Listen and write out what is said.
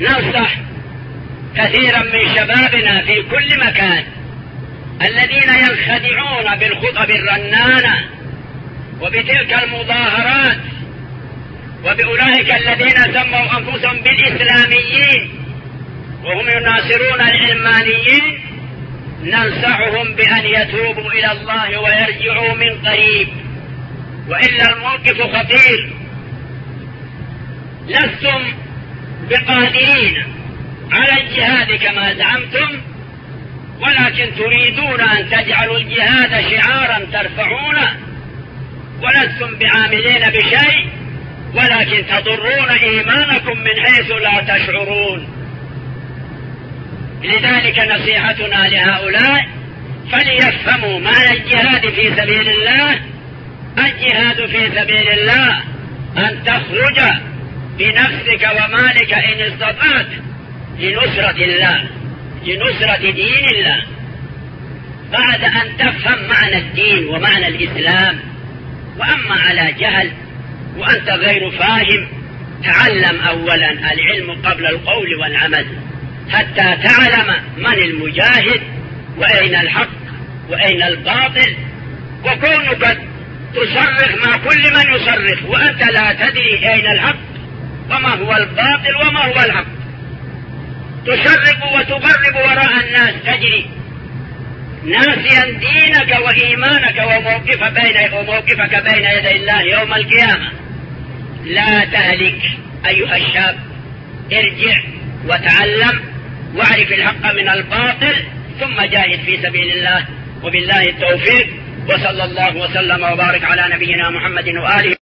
ننصح كثيرا من شبابنا في كل مكان الذين ينخدعون بالخطب الرنانة وبتلك المظاهرات وبأولئك الذين سموا أنفسهم بالإسلاميين وهم يناصرون العلمانيين ننصحهم بأن يتوبوا إلى الله ويرجعوا من قريب وإلا الموقف خطير لستم بقادرين على الجهاد كما زعمتم ولكن تريدون أن تجعلوا الجهاد شعارا ترفعونه ولستم بعاملين بشيء ولكن تضرون إيمانكم من حيث لا تشعرون. لذلك نصيحتنا لهؤلاء فليفهموا معنى الجهاد في سبيل الله. الجهاد في سبيل الله أن تخرج بنفسك ومالك إن استطعت لنصرة الله لنصرة دين الله. بعد أن تفهم معنى الدين ومعنى الإسلام وأما على جهل وأنت غير فاهم تعلم أولا العلم قبل القول والعمل حتى تعلم من المجاهد وأين الحق وأين الباطل. وكونك تصرخ مع كل من يصرخ وأنت لا تدري أين الحق. وما هو الباطل وما هو الحق. تشرب وتغرب وراء الناس تجري. ناسيا دينك وإيمانك وموقف بين وموقفك بين يدي الله يوم القيامة. لا تهلك أيها الشاب. ارجع وتعلم واعرف الحق من الباطل ثم جاهد في سبيل الله. وبالله التوفيق. وصلى الله وسلم وبارك على نبينا محمد وآله